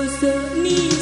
close to.